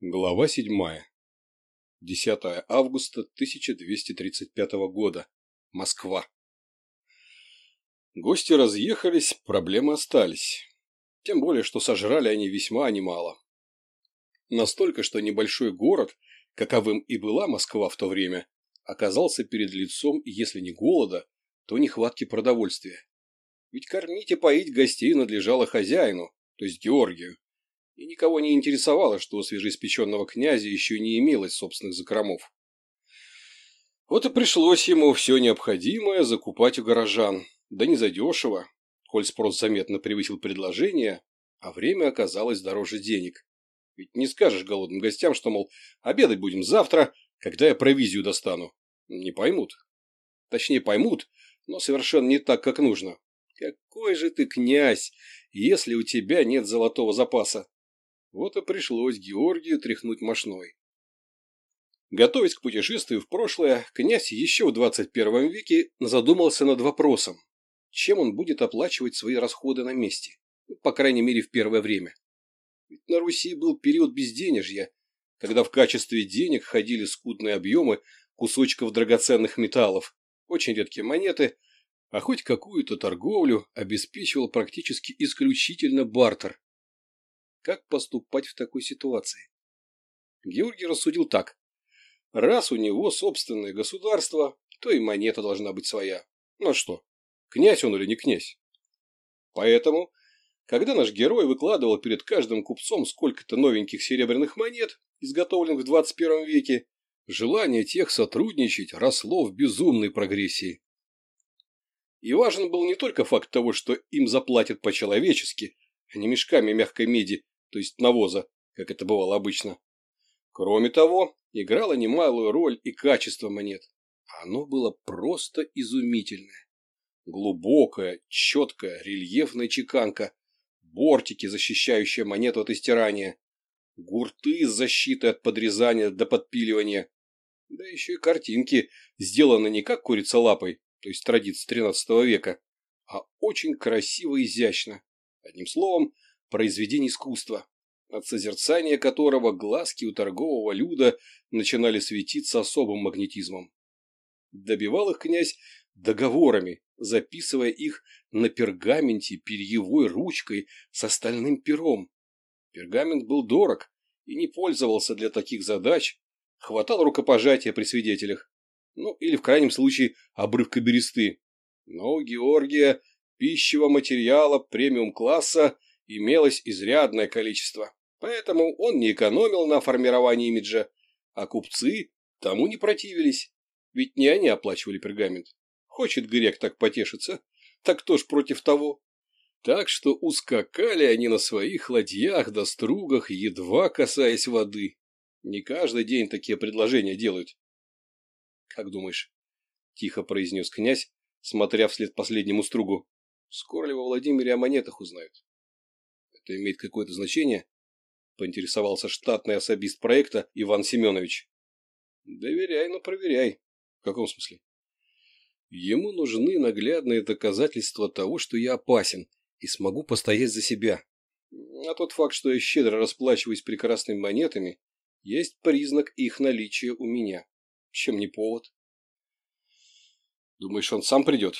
Глава 7. 10 августа 1235 года. Москва. Гости разъехались, проблемы остались. Тем более, что сожрали они весьма немало. Настолько, что небольшой город, каковым и была Москва в то время, оказался перед лицом, если не голода, то нехватки продовольствия. Ведь кормить и поить гостей надлежало хозяину, то есть Георгию и никого не интересовало, что у свежеиспеченного князя еще не имелось собственных закромов. Вот и пришлось ему все необходимое закупать у горожан, да не задешево, коль спрос заметно превысил предложение, а время оказалось дороже денег. Ведь не скажешь голодным гостям, что, мол, обедать будем завтра, когда я провизию достану. Не поймут. Точнее, поймут, но совершенно не так, как нужно. Какой же ты князь, если у тебя нет золотого запаса? Вот и пришлось Георгию тряхнуть мошной. Готовясь к путешествию в прошлое, князь еще в 21 веке задумался над вопросом, чем он будет оплачивать свои расходы на месте, ну, по крайней мере в первое время. Ведь на Руси был период безденежья, когда в качестве денег ходили скудные объемы кусочков драгоценных металлов, очень редкие монеты, а хоть какую-то торговлю обеспечивал практически исключительно бартер, как поступать в такой ситуации. Георгий рассудил так. Раз у него собственное государство, то и монета должна быть своя. Ну а что, князь он или не князь? Поэтому, когда наш герой выкладывал перед каждым купцом сколько-то новеньких серебряных монет, изготовленных в 21 веке, желание тех сотрудничать росло в безумной прогрессии. И важен был не только факт того, что им заплатят по-человечески – а не мешками мягкой меди, то есть навоза, как это бывало обычно. Кроме того, играла немалую роль и качество монет. Оно было просто изумительное. Глубокая, четкая, рельефная чеканка, бортики, защищающие монету от истирания, гурты с защитой от подрезания до подпиливания, да еще и картинки, сделанные не как курица лапой, то есть традиция 13 века, а очень красиво и изящно одним словом, произведение искусства, от созерцания которого глазки у торгового люда начинали светиться особым магнетизмом. Добивал их князь договорами, записывая их на пергаменте перьевой ручкой с остальным пером. Пергамент был дорог и не пользовался для таких задач, Хватал рукопожатия при свидетелях, ну или в крайнем случае обрывка бересты. Но у Георгия пищевого материала премиум-класса имелось изрядное количество, поэтому он не экономил на формировании имиджа, а купцы тому не противились, ведь не они оплачивали пергамент. Хочет грек так потешиться, так кто ж против того? Так что ускакали они на своих ладьях да стругах, едва касаясь воды. Не каждый день такие предложения делают. — Как думаешь? — тихо произнес князь, смотря вслед последнему стругу. Скоро ли во Владимире о монетах узнают? Это имеет какое-то значение? Поинтересовался штатный особист проекта Иван Семенович. Доверяй, но проверяй. В каком смысле? Ему нужны наглядные доказательства того, что я опасен и смогу постоять за себя. А тот факт, что я щедро расплачиваюсь прекрасными монетами, есть признак их наличия у меня. Чем не повод? Думаешь, он сам придет?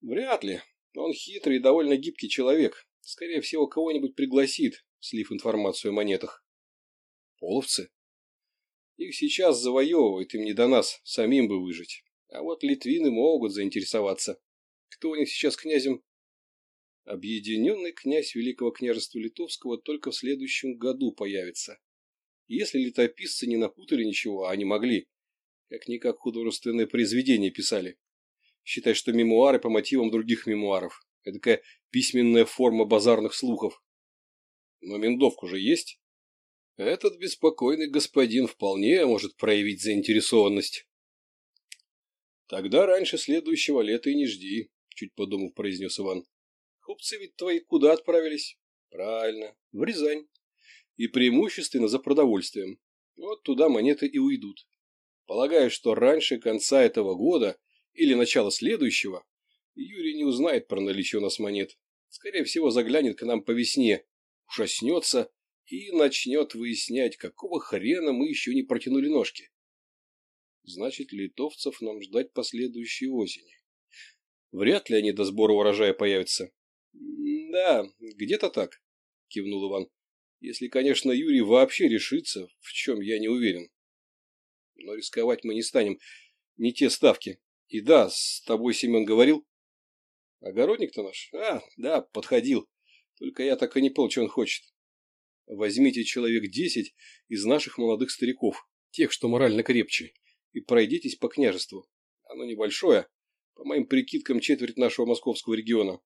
Вряд ли. Он хитрый и довольно гибкий человек. Скорее всего, кого-нибудь пригласит, слив информацию о монетах. Половцы? Их сейчас завоевывают, им не до нас, самим бы выжить. А вот литвины могут заинтересоваться. Кто у них сейчас князем? Объединенный князь Великого княжества Литовского только в следующем году появится. Если летописцы не напутали ничего, а они могли. Как-никак художественное произведение писали считая, что мемуары по мотивам других мемуаров. Эдакая письменная форма базарных слухов. Но ментовку же есть. Этот беспокойный господин вполне может проявить заинтересованность. Тогда раньше следующего лета и не жди, чуть подумав, произнес Иван. Купцы ведь твои куда отправились? Правильно, в Рязань. И преимущественно за продовольствием. Вот туда монеты и уйдут. Полагаю, что раньше конца этого года или начало следующего, Юрий не узнает про наличие у нас монет. Скорее всего, заглянет к нам по весне, ужаснется и начнет выяснять, какого хрена мы еще не протянули ножки. Значит, литовцев нам ждать последующей осени. Вряд ли они до сбора урожая появятся. Да, где-то так, кивнул Иван. Если, конечно, Юрий вообще решится, в чем я не уверен. Но рисковать мы не станем. Не те ставки. И да, с тобой Семен говорил? Огородник-то наш? А, да, подходил. Только я так и не понял, что он хочет. Возьмите человек десять из наших молодых стариков, тех, что морально крепче, и пройдитесь по княжеству. Оно небольшое, по моим прикидкам, четверть нашего московского региона.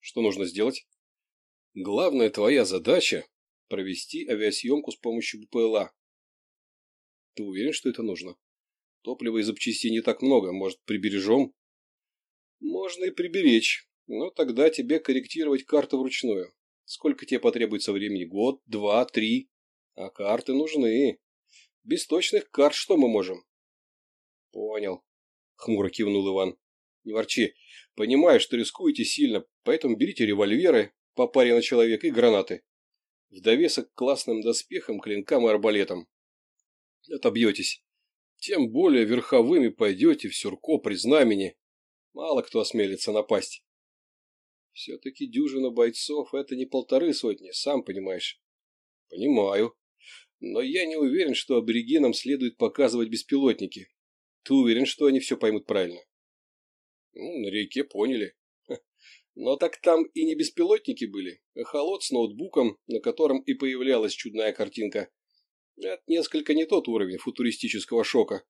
Что нужно сделать? Главная твоя задача – провести авиасъемку с помощью БПЛА. Ты уверен, что это нужно? Топлива и запчастей не так много, может, прибережем? Можно и приберечь, но тогда тебе корректировать карту вручную. Сколько тебе потребуется времени? Год, два, три? А карты нужны. Без точных карт что мы можем? Понял, хмуро кивнул Иван. Не ворчи. Понимаю, что рискуете сильно, поэтому берите револьверы по паре на человека и гранаты. В довесок к классным доспехам, клинкам и арбалетам. Отобьетесь. Тем более верховыми пойдете в Сюрко при знамени. Мало кто осмелится напасть. Все-таки дюжина бойцов — это не полторы сотни, сам понимаешь. Понимаю. Но я не уверен, что аборигенам следует показывать беспилотники. Ты уверен, что они все поймут правильно? Ну, на реке поняли. Но так там и не беспилотники были, а холод с ноутбуком, на котором и появлялась чудная картинка. Это несколько не тот уровень футуристического шока.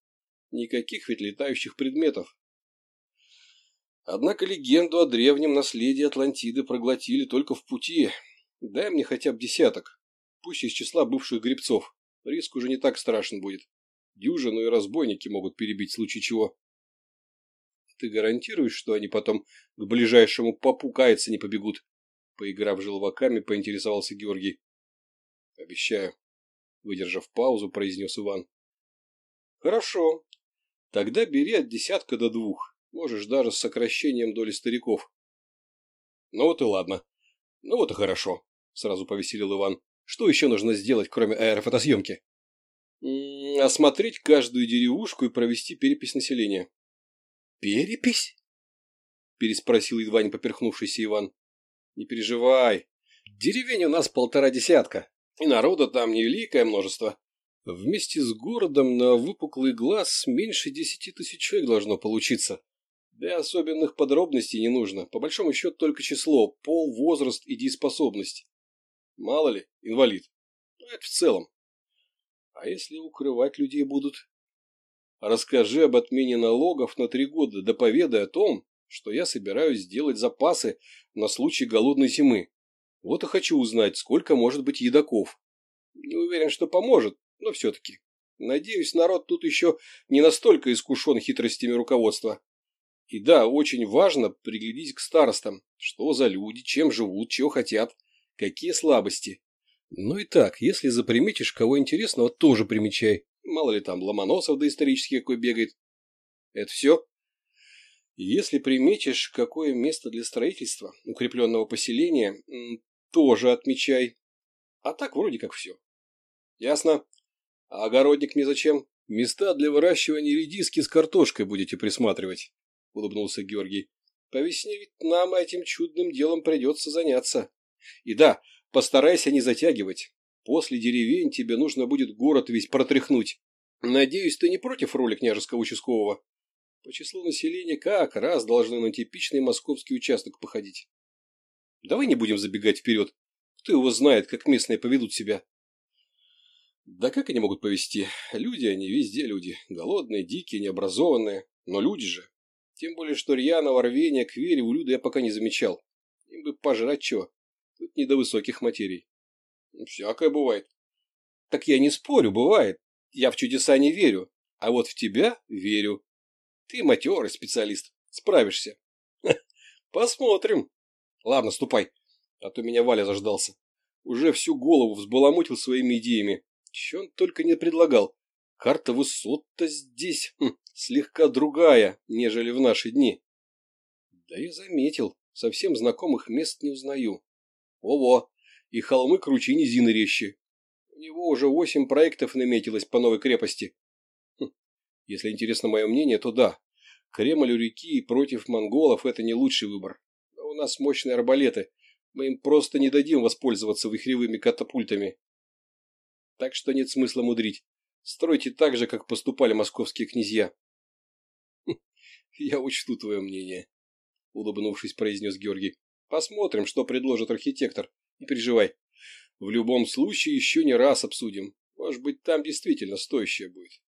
Никаких ведь летающих предметов. Однако легенду о древнем наследии Атлантиды проглотили только в пути. Дай мне хотя бы десяток, пусть из числа бывших грибцов. Риск уже не так страшен будет. Дюжину и разбойники могут перебить в случае чего. Ты гарантируешь, что они потом к ближайшему попу каяться не побегут? Поиграв желваками, поинтересовался Георгий. Обещаю. Выдержав паузу, произнес Иван. Хорошо. Тогда бери от десятка до двух. Можешь даже с сокращением доли стариков. Ну вот и ладно. Ну вот и хорошо. Сразу повеселил Иван. Что еще нужно сделать, кроме аэрофотосъемки? осмотреть каждую деревушку и провести перепись населения. Перепись? Переспросил едва не поперхнувшийся Иван. Не переживай. Деревень у нас полтора десятка и народа там невеликое множество. Вместе с городом на выпуклый глаз меньше десяти тысяч человек должно получиться. Да особенных подробностей не нужно, по большому счету только число, пол, возраст и дееспособность. Мало ли, инвалид. Но это в целом. А если укрывать людей будут? Расскажи об отмене налогов на три года, да поведай о том, что я собираюсь сделать запасы на случай голодной зимы. Вот и хочу узнать, сколько может быть едоков. Не уверен, что поможет, но все-таки. Надеюсь, народ тут еще не настолько искушен хитростями руководства. И да, очень важно приглядеть к старостам, что за люди, чем живут, чего хотят, какие слабости. Ну и так, если заприметишь кого интересного, тоже примечай. Мало ли там Ломоносов доисторический какой бегает. Это все? Если приметишь, какое место для строительства укрепленного поселения, тоже отмечай. А так вроде как все. Ясно? А огородник мне зачем? Места для выращивания редиски с картошкой будете присматривать, улыбнулся Георгий. По весне ведь нам этим чудным делом придется заняться. И да, постарайся не затягивать. После деревень тебе нужно будет город весь протряхнуть. Надеюсь, ты не против роли княжеского участкового? По числу населения как раз должны на типичный московский участок походить. Давай не будем забегать вперед. Кто его знает, как местные поведут себя. Да как они могут повести? Люди они, везде люди. Голодные, дикие, необразованные. Но люди же. Тем более, что рьяного рвения к вере у Люда я пока не замечал. Им бы пожрать чего. Тут не до высоких материй. Всякое бывает. Так я не спорю, бывает. Я в чудеса не верю. А вот в тебя верю. Ты матерый специалист. Справишься. Посмотрим. Ладно, ступай, а то меня Валя заждался. Уже всю голову взбаламутил своими идеями. Че он только не предлагал. Карта высот-то здесь хм, слегка другая, нежели в наши дни. Да и заметил, совсем знакомых мест не узнаю. Ого, и холмы круче низины резче. У него уже восемь проектов наметилось по новой крепости. Хм, если интересно мое мнение, то да. Кремль у реки против монголов – это не лучший выбор нас мощные арбалеты. Мы им просто не дадим воспользоваться вихревыми катапультами. Так что нет смысла мудрить. Стройте так же, как поступали московские князья. Хм, я учту твое мнение, улыбнувшись, произнес Георгий. Посмотрим, что предложит архитектор. Не переживай. В любом случае еще не раз обсудим. Может быть, там действительно стоящее будет.